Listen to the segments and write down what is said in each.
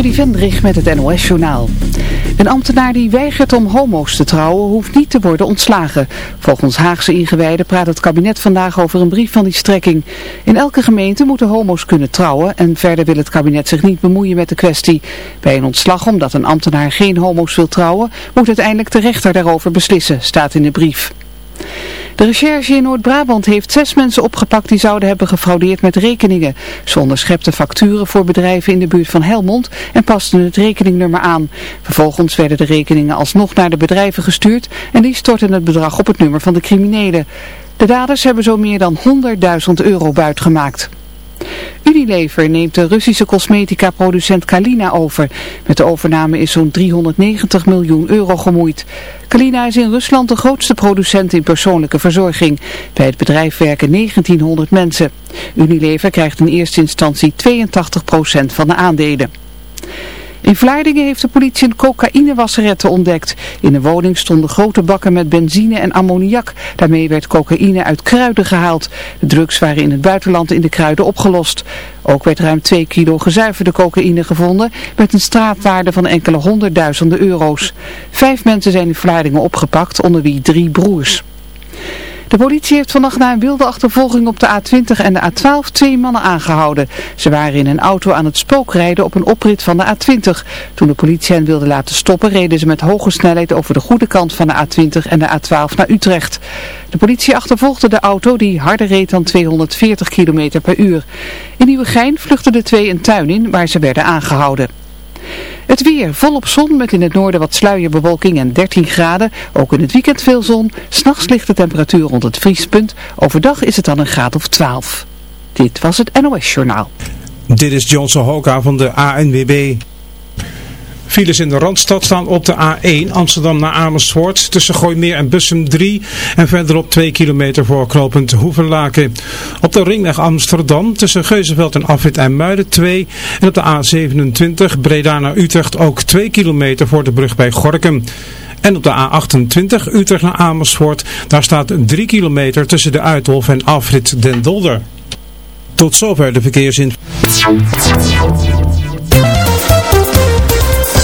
Trudy Vendrich met het NOS-journaal. Een ambtenaar die weigert om homo's te trouwen hoeft niet te worden ontslagen. Volgens Haagse ingewijden praat het kabinet vandaag over een brief van die strekking. In elke gemeente moeten homo's kunnen trouwen en verder wil het kabinet zich niet bemoeien met de kwestie. Bij een ontslag omdat een ambtenaar geen homo's wil trouwen moet uiteindelijk de rechter daarover beslissen, staat in de brief. De recherche in Noord-Brabant heeft zes mensen opgepakt die zouden hebben gefraudeerd met rekeningen. Ze onderschepten facturen voor bedrijven in de buurt van Helmond en pasten het rekeningnummer aan. Vervolgens werden de rekeningen alsnog naar de bedrijven gestuurd en die stortten het bedrag op het nummer van de criminelen. De daders hebben zo meer dan 100.000 euro buitgemaakt. Unilever neemt de Russische cosmetica-producent Kalina over. Met de overname is zo'n 390 miljoen euro gemoeid. Kalina is in Rusland de grootste producent in persoonlijke verzorging. Bij het bedrijf werken 1900 mensen. Unilever krijgt in eerste instantie 82% van de aandelen. In Vlaardingen heeft de politie een cocaïnewasserette ontdekt. In de woning stonden grote bakken met benzine en ammoniak. Daarmee werd cocaïne uit kruiden gehaald. De drugs waren in het buitenland in de kruiden opgelost. Ook werd ruim 2 kilo gezuiverde cocaïne gevonden met een straatwaarde van enkele honderdduizenden euro's. Vijf mensen zijn in Vlaardingen opgepakt, onder wie drie broers. De politie heeft vannacht na een wilde achtervolging op de A20 en de A12 twee mannen aangehouden. Ze waren in een auto aan het spookrijden op een oprit van de A20. Toen de politie hen wilde laten stoppen reden ze met hoge snelheid over de goede kant van de A20 en de A12 naar Utrecht. De politie achtervolgde de auto die harder reed dan 240 km per uur. In Nieuwegein vluchtten de twee een tuin in waar ze werden aangehouden. Het weer volop zon met in het noorden wat sluierbewolking en 13 graden. Ook in het weekend veel zon. S'nachts ligt de temperatuur rond het vriespunt. Overdag is het dan een graad of 12. Dit was het NOS Journaal. Dit is Johnson Hoka van de ANWB. Files in de Randstad staan op de A1 Amsterdam naar Amersfoort tussen Gooimeer en Bussum 3 en verderop 2 kilometer voor knooppunt Hoevenlaken. Op de ringweg Amsterdam tussen Geuzenveld en Afrit en Muiden 2 en op de A27 Breda naar Utrecht ook 2 kilometer voor de brug bij Gorkum. En op de A28 Utrecht naar Amersfoort, daar staat 3 kilometer tussen de Uithof en Afrit Den Dolder. Tot zover de verkeersin.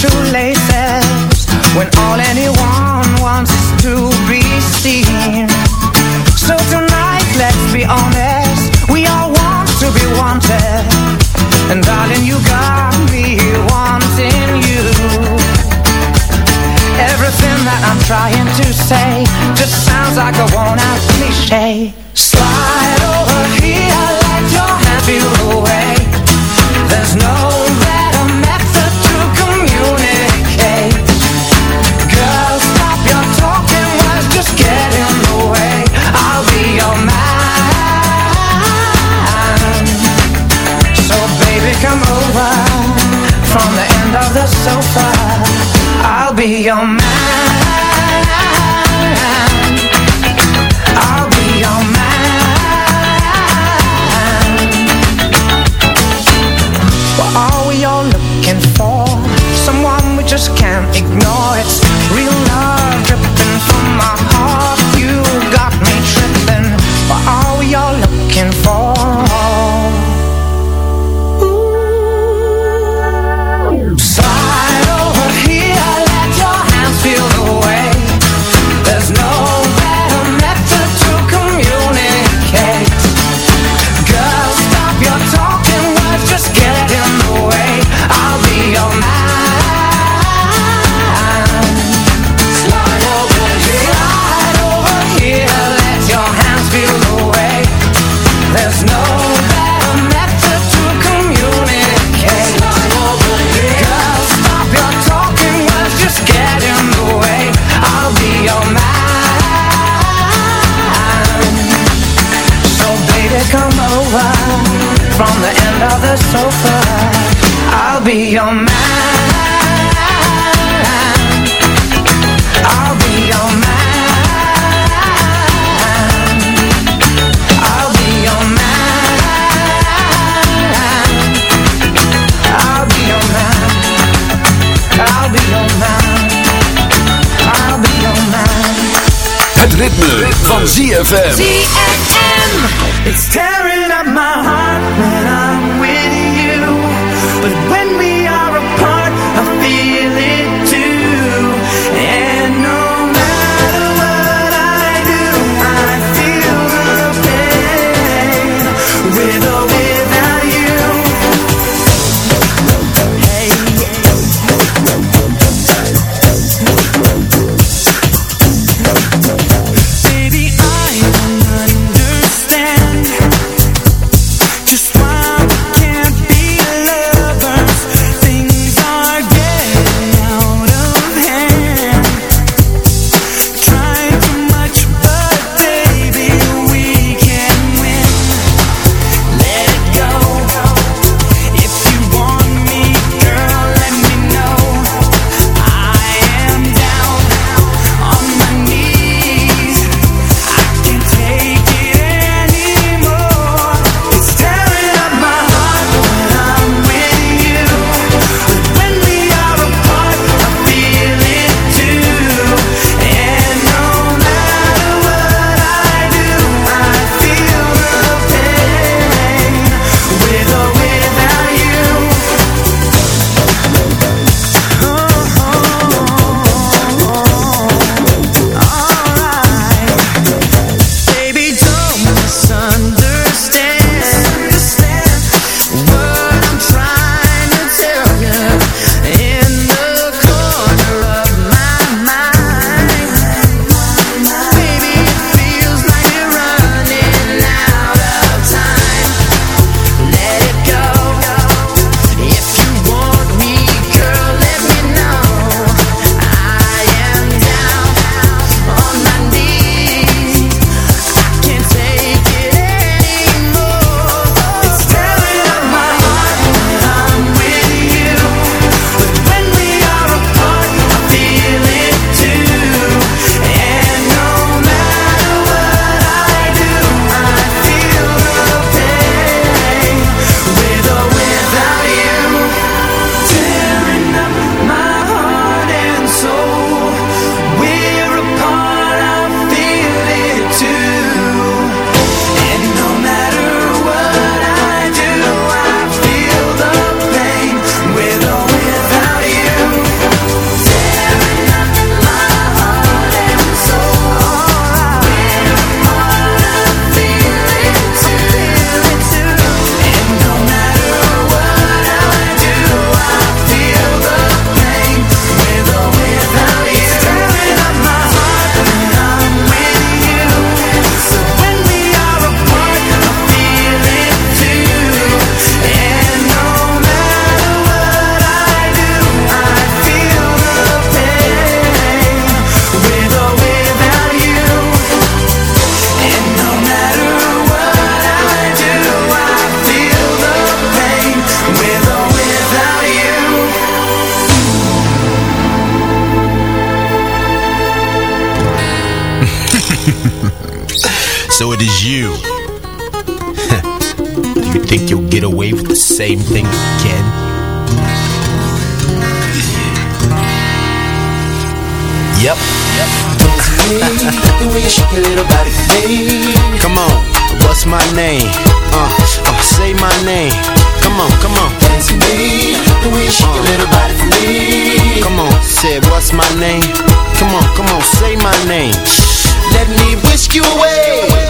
shoelace from the end of the sofa. I'll be your man. I'll be your man. I'll be your man. I'll be your man. I'll be your man. I'll be your man. Het ritme, van ZFM. ZFM. It's up my heart when I'm with you. But when we it is you. Do you think you'll get away with the same thing again? Yep. for. Come on. What's my name? Uh, uh, say my name. Come on, come on. Dance with me, the way you shake your little body for me. Come on, say what's my name? Come on, come on, say my name. Let me whisk you away.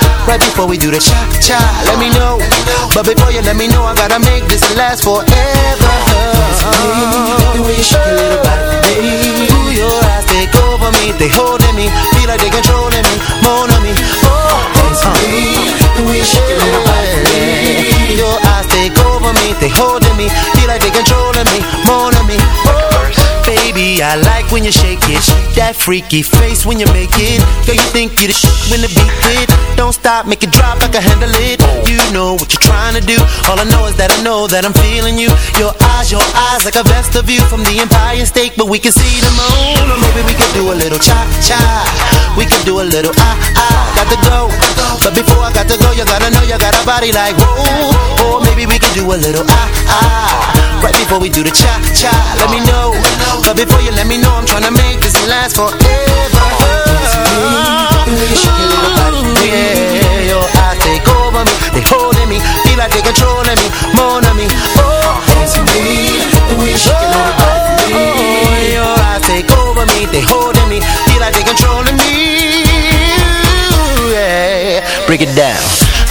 Right before we do the cha-cha Let me know. But before you let me know I gotta make this last forever. The way you shake your little body Ooh, your eyes take over me. They holding me. Feel like they controlling me. More on me. Oh, it's me. The way you shake your little body Your eyes take over me. They holding me. Feel like they controlling me. More on me. Oh Baby, I like when you shake it. That freaky face when you make it. Girl, you think you the shit when the beat hit. Don't stop, make it drop I handle it. You know what you're trying to do. All I know is that I know that I'm feeling you. Your eyes, your eyes like a vesta view From the Empire State. But we can see the moon maybe we could do a little cha-cha. We could do a little ah-ah. Got to go But before I got to go You gotta know you got a body like whoa. Or maybe we can do a little ah-ah Right before we do the cha-cha Let me know. But before you let me know I'm trying to make this last forever. Over me. They holding me Feel like they controlling me More than me. Oh, oh take over me. They holding me Feel like they controlling me Yeah, break it down.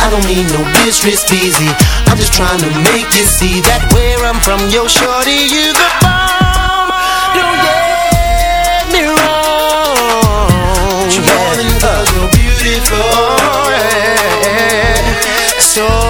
I don't need no business busy. I'm just trying to make you see That where I'm from, yo shorty, you the bomb. Don't get me wrong. You're more than girl, you're beautiful. Yeah. So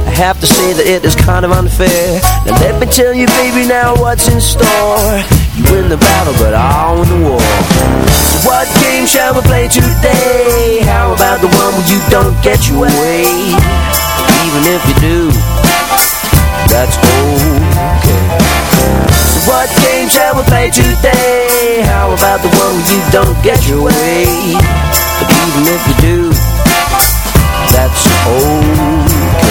have to say that it is kind of unfair Now let me tell you baby now what's in store You win the battle but I'll win the war So what game shall we play today? How about the one where you don't get your way? Even if you do, that's okay So what game shall we play today? How about the one where you don't get your way? But even if you do, that's okay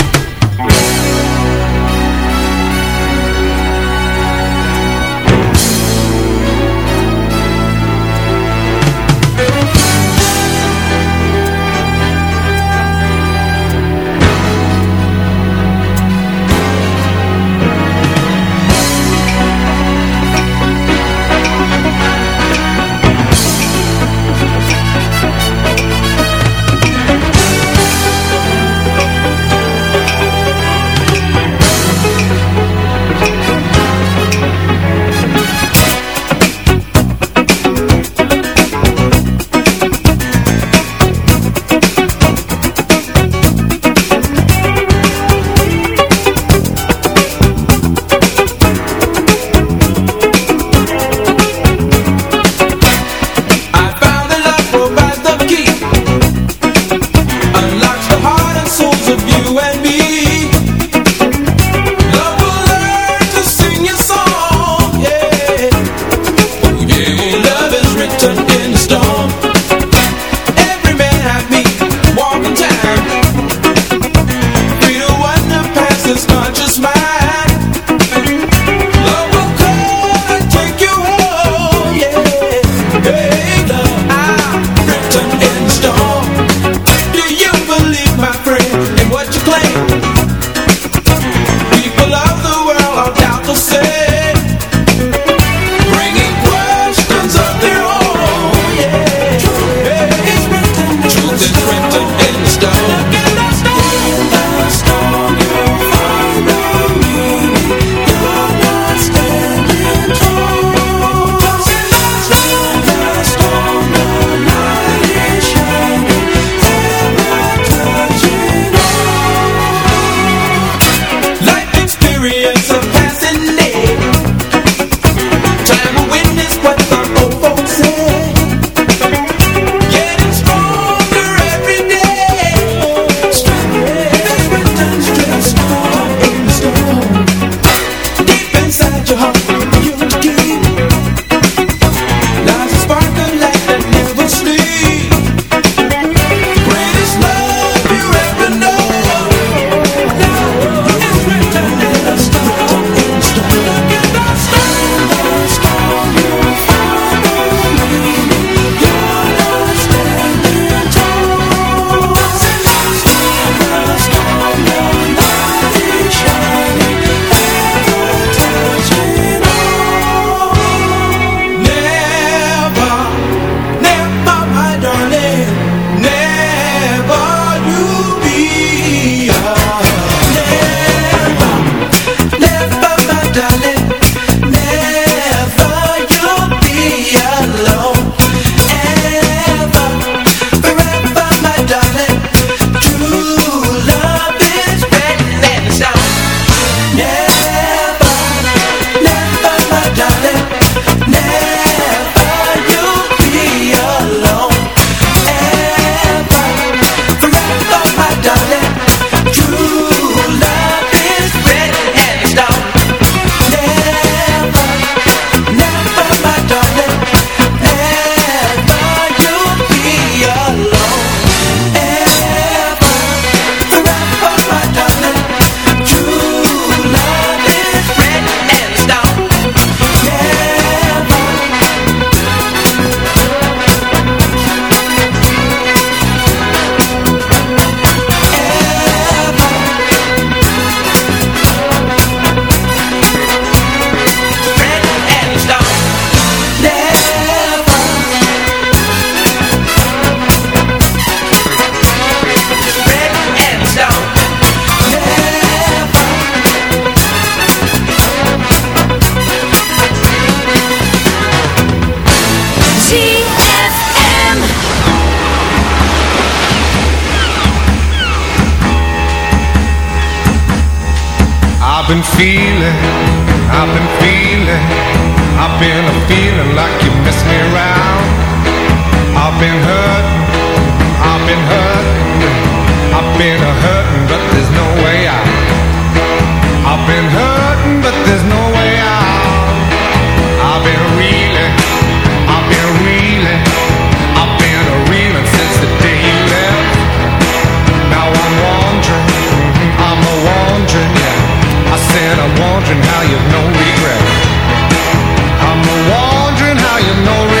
Your heart, been feeling, I've been feeling, I've been a feeling like you messed me around. I've been hurt, I've been hurt, I've been a hurting, but there's no way out. I've been hurt. wondering how you've no regret. I'm wondering how you've no regret.